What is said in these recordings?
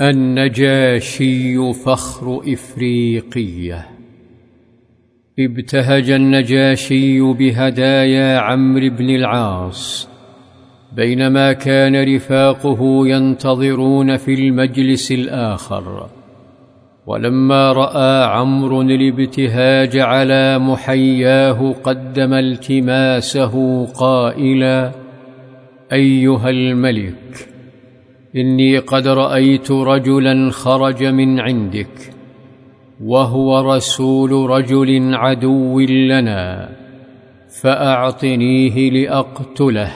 النجاشي فخر إفريقية. ابتهج النجاشي بهدايا عمرو بن العاص. بينما كان رفاقه ينتظرون في المجلس الآخر. ولما رأى عمرو الابتهاج على محياه قدم التماسه قائلا أيها الملك إني قد رأيت رجلا خرج من عندك وهو رسول رجل عدو لنا فأعطنيه لأقتله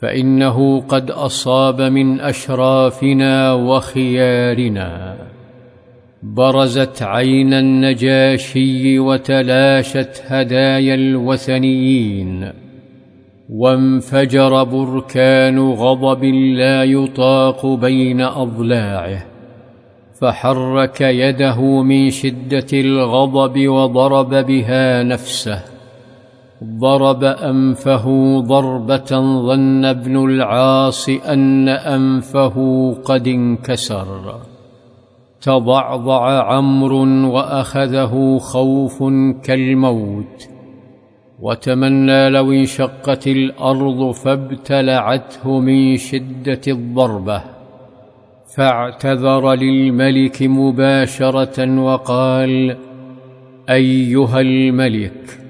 فإنه قد أصاب من أشرافنا وخيارنا. برزت عين النجاشي وتلاشت هدايا الوثنيين. وانفجر بركان غضب لا يطاق بين أضلاعه فحرك يده من شدة الغضب وضرب بها نفسه ضرب أنفه ضربة ظن ابن العاص أن أنفه قد انكسر. تضعضع عمرو وأخذه خوف كالموت. وتمنى لو انشقت الأرض فابتلعته من شدة الضربة فاعتذر للملك مباشرة وقال أيها الملك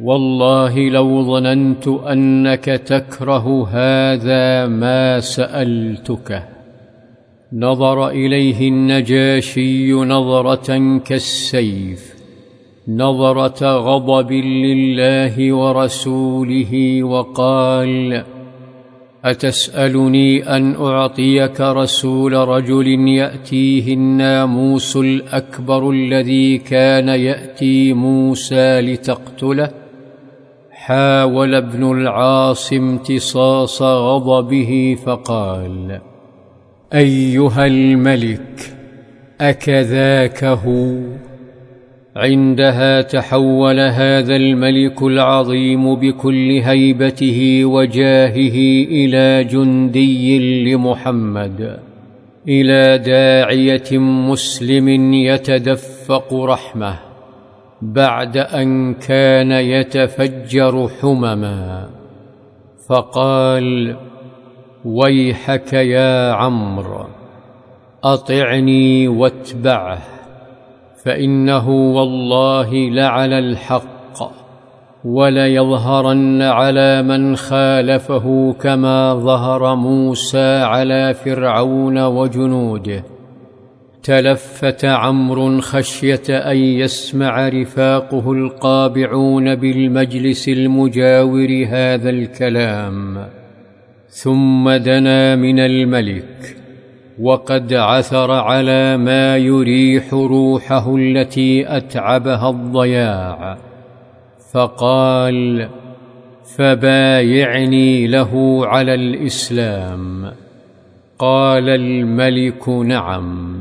والله لو ظننت أنك تكره هذا ما سألتك. نظر إليه النجاشي نظرة كالسيف. نظرة غضب لله ورسوله وقال أتسألني أن أعطيك رسول رجل ياتيه الناموس الأكبر الذي كان يأتي موسى لتقتله؟ حاول ابن العاص امتصاص غضبه فقال أيها الملك أكذاك هو؟ عندها تحول هذا الملك العظيم بكل هيبته وجاهه إلى جندي لمحمد إلى داعية مسلم يتدفق رحمه بعد أن كان يتفجر حمما. فقال ويحك يا عمرو أطعني واتبعه. فإنه والله لعلى الحق وليظهرن على من خالفه كما ظهر موسى على فرعون وجنوده. تلفت عمرو خشية أن يسمع رفاقه القابعون بالمجلس المجاور هذا الكلام ثم دنا من الملك. وقد عثر على ما يريح روحه التي أتعبها الضياع. فقال فبايعني له على الإسلام. قال الملك نعم.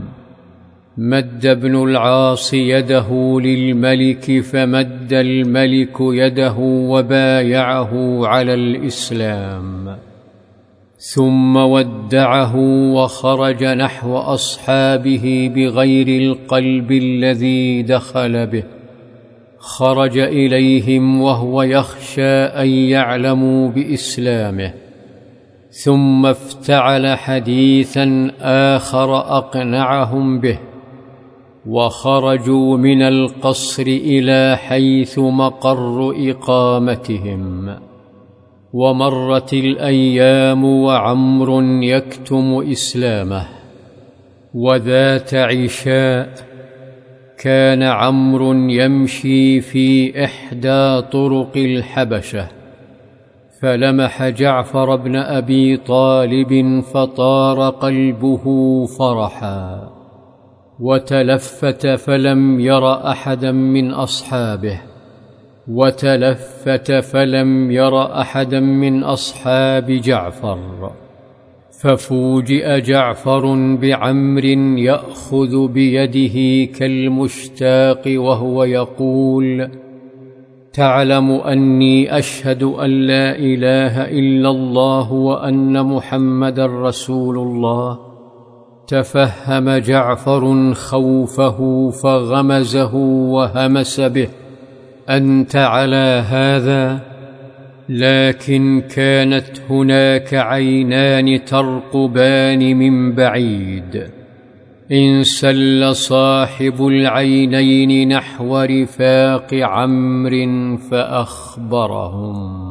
مد ابن العاص يده للملك فمد الملك يده وبايعه على الإسلام. ثم ودعه وخرج نحو أصحابه بغير القلب الذي دخل به. خرج إليهم وهو يخشى أن يعلموا بإسلامه. ثم افتعل حديثا آخر أقنعهم به. وخرجوا من القصر إلى حيث مقر إقامتهم. ومرت الأيام وعمر يكتم إسلامه وذات عشاء كان عمرو يمشي في إحدى طرق الحبشة فلمح جعفر بن أبي طالب فطار قلبه فرحا وتلفت فلم ير أحدا من أصحابه وتلفت فلم ير أحدا من أصحاب جعفر ففوجئ جعفر بعمر يأخذ بيده كالمشتاق وهو يقول تعلم أني أشهد أن لا إله إلا الله وأن محمدا رسول الله تفهم جعفر خوفه فغمزه وهمس به. أنت على هذا لكن كانت هناك عينان ترقبان من بعيد. انسل صاحب العينين نحو رفاق عمرو فأخبرهم.